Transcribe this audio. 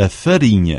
a farinha.